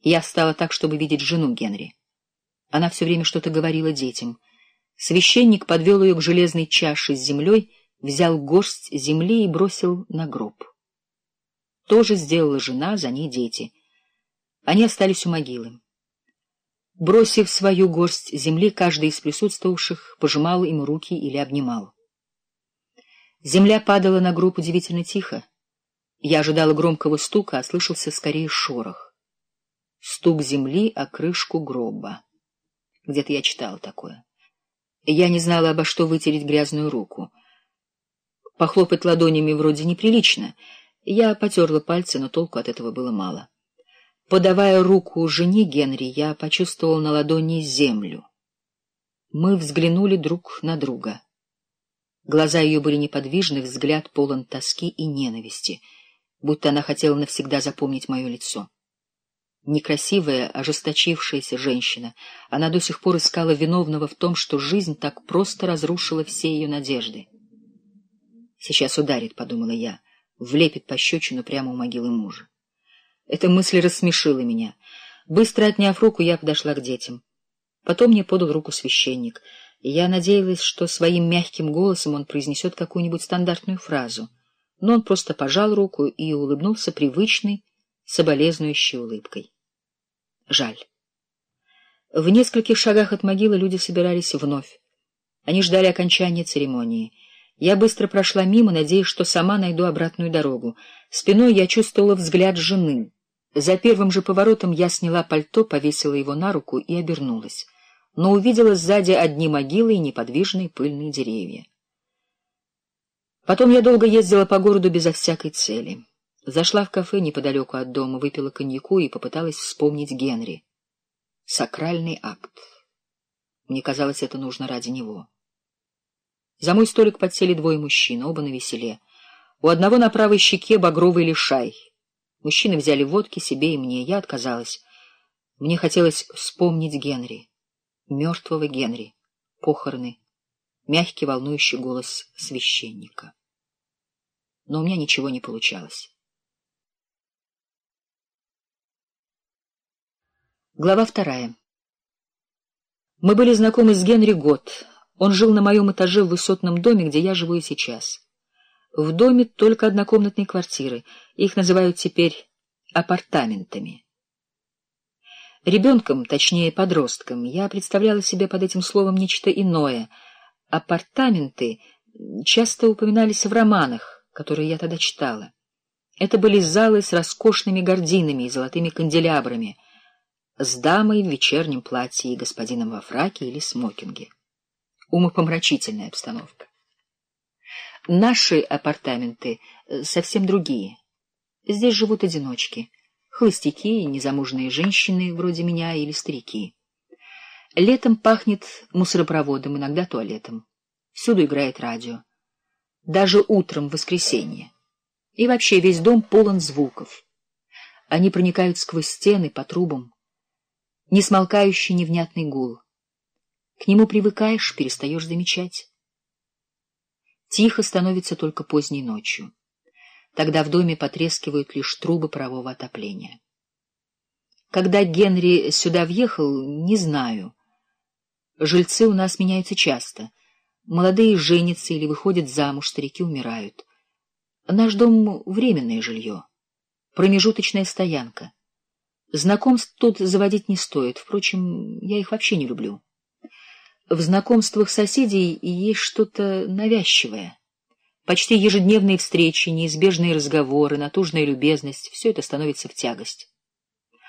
Я встала так, чтобы видеть жену Генри. Она все время что-то говорила детям. Священник подвел ее к железной чаше с землей, взял горсть земли и бросил на гроб. То же сделала жена, за ней дети. Они остались у могилы. Бросив свою горсть земли, каждый из присутствовавших пожимал ему руки или обнимал. Земля падала на гроб удивительно тихо. Я ожидала громкого стука, а слышался скорее шорох. Стук земли о крышку гроба. Где-то я читала такое. Я не знала, обо что вытереть грязную руку. Похлопать ладонями вроде неприлично. Я потерла пальцы, но толку от этого было мало. Подавая руку жене Генри, я почувствовал на ладони землю. Мы взглянули друг на друга. Глаза ее были неподвижны, взгляд полон тоски и ненависти, будто она хотела навсегда запомнить мое лицо. Некрасивая, ожесточившаяся женщина, она до сих пор искала виновного в том, что жизнь так просто разрушила все ее надежды. «Сейчас ударит», — подумала я, — влепит пощечину прямо у могилы мужа. Эта мысль рассмешила меня. Быстро отняв руку, я подошла к детям. Потом мне подал руку священник, и я надеялась, что своим мягким голосом он произнесет какую-нибудь стандартную фразу. Но он просто пожал руку и улыбнулся привычной, соболезнующей улыбкой. Жаль. В нескольких шагах от могилы люди собирались вновь. Они ждали окончания церемонии. Я быстро прошла мимо, надеясь, что сама найду обратную дорогу. Спиной я чувствовала взгляд жены. За первым же поворотом я сняла пальто, повесила его на руку и обернулась, но увидела сзади одни могилы и неподвижные пыльные деревья. Потом я долго ездила по городу безо всякой цели. Зашла в кафе неподалеку от дома, выпила коньяку и попыталась вспомнить Генри. Сакральный акт. Мне казалось, это нужно ради него. За мой столик подсели двое мужчин, оба на веселе. У одного на правой щеке багровый лишай. Мужчины взяли водки себе и мне, я отказалась. Мне хотелось вспомнить Генри, мертвого Генри, похороны, мягкий волнующий голос священника. Но у меня ничего не получалось. Глава вторая. Мы были знакомы с Генри год. Он жил на моем этаже в высотном доме, где я живу и сейчас. В доме только однокомнатные квартиры. Их называют теперь апартаментами. Ребенком, точнее подростком, я представляла себе под этим словом нечто иное. Апартаменты часто упоминались в романах, которые я тогда читала. Это были залы с роскошными гардинами и золотыми канделябрами — с дамой в вечернем платье и господином во фраке или смокинге. Умопомрачительная обстановка. Наши апартаменты э, совсем другие. Здесь живут одиночки, холостяки и незамужние женщины вроде меня или старики. Летом пахнет мусоропроводом, иногда туалетом. Всюду играет радио. Даже утром в воскресенье. И вообще весь дом полон звуков. Они проникают сквозь стены, по трубам, несмолкающий невнятный гул. К нему привыкаешь, перестаешь замечать. Тихо становится только поздней ночью. Тогда в доме потрескивают лишь трубы парового отопления. Когда Генри сюда въехал, не знаю. Жильцы у нас меняются часто. Молодые женятся или выходят замуж, старики умирают. Наш дом — временное жилье, промежуточная стоянка — Знакомств тут заводить не стоит, впрочем, я их вообще не люблю. В знакомствах соседей есть что-то навязчивое. Почти ежедневные встречи, неизбежные разговоры, натужная любезность — все это становится в тягость.